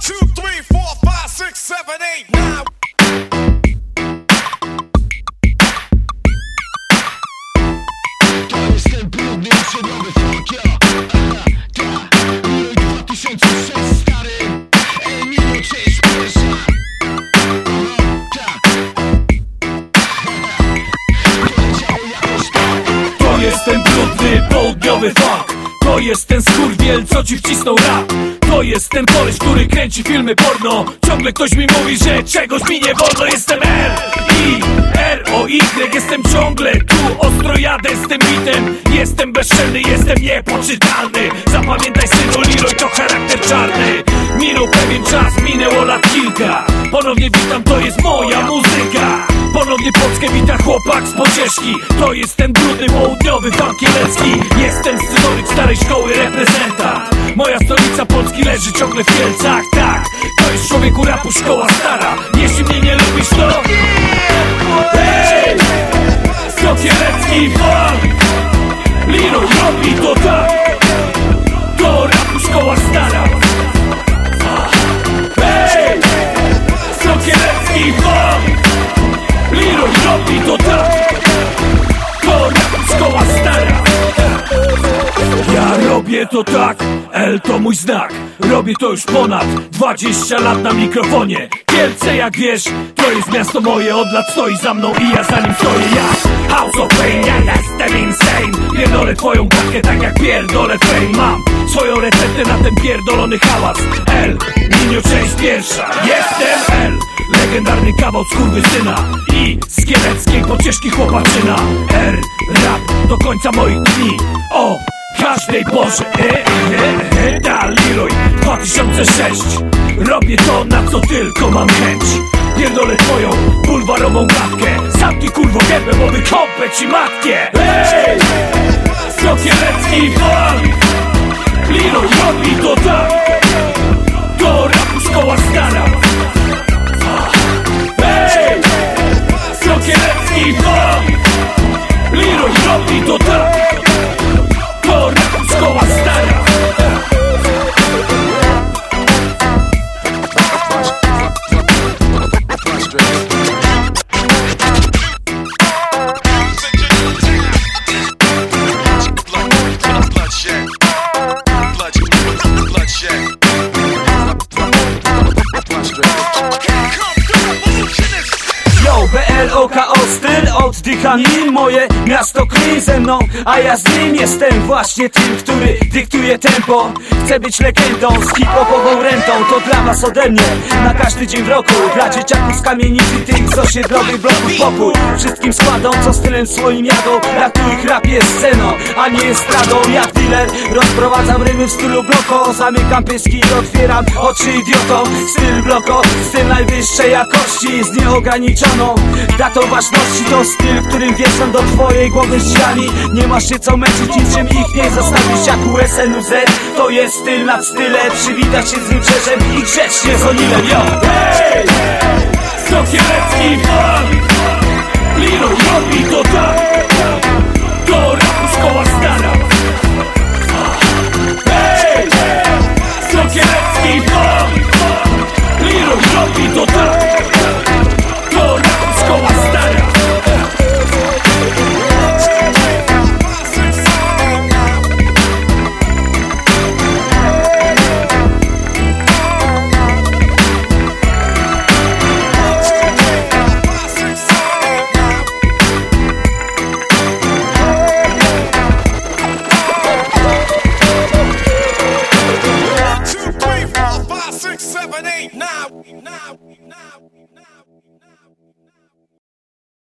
two, three, four, five, six, seven, eight, nine. To jest ten brudny, usiedlowy fuck ja Ta, ta, 2006 stary Emilio, cześć, pierwsza Ta Poleciało jakoś To jest ten brudny, południowy funk To jest ten skurwiel, co ci wcisnął rap To jest ten koleś, który kręci filmy porno? Ciągle ktoś mi mówi, że czegoś mi nie wolno. Jestem L, I, R, O, Y Jestem ciągle tu, ostro jadę z tym bitem Jestem bezczelny, jestem niepoczytalny. Zapamiętaj synu, Leroy to charakter czarny. Minął pewien czas, minęło lat kilka. Ponownie witam, to jest moja muzyka. Ponownie Polskę wita chłopak z pocieszki. To jest ten brudny południowy fankielecki Jestem scyzoryk starej szkoły reprezentant Moja stolica Polski leży ciągle w Kielcach. Tak, to jest człowieku rapu szkoła stara. Jeśli mnie nie lubisz to robię to tak L to mój znak. Robię to już ponad 20 lat na mikrofonie. Kielce jak wiesz To jest miasto moje Od lat stoi za mną i ja za nim stoję. Ja House of Pain Ja jestem insane. Pierdolę twoją gadkę tak jak pierdolę fame Mam swoją receptę na ten pierdolony hałas. L Minio część pierwsza. Jestem L Legendarny kawał skurwysyna I z kieleckiej pocieszki chłopaczyna. R Rap do końca moich dni. O każdej porze. E, e, e, Da Leroy 2006 Robię to na co tylko mam chęć. Pierdolę twoją bulwarową gadkę. Zamknij kurwo gębę, bo wykąpę ci matkę. Hej! Stokielecki funk Leroy robi to tak check. Oddycha nim Moje miasto klin ze mną, a ja z nim Jestem właśnie tym, który dyktuje tempo. Chcę być legendą z hip-hopową rentą To dla was ode mnie, na każdy dzień w roku Dla dzieciaków z kamienic i tych z osiedlowych bloków pokój. Wszystkim składom, co stylem swoim jadą. Jak tu ich rap jest sceną, a nie estradą Jak dealer, rozprowadzam rymy w stylu bloko. Zamykam pyski i otwieram oczy idiotom Styl bloko, styl najwyższej jakości Z nieograniczoną datą ważności. To styl, w którym wieszam do twojej głowy drzwiami Nie masz się co męczyć, niczym ich nie zostawisz Jak USNUZ, to jest styl nad stylem Przywitać się z nim i grzecznie z Onilem, yo! Hej!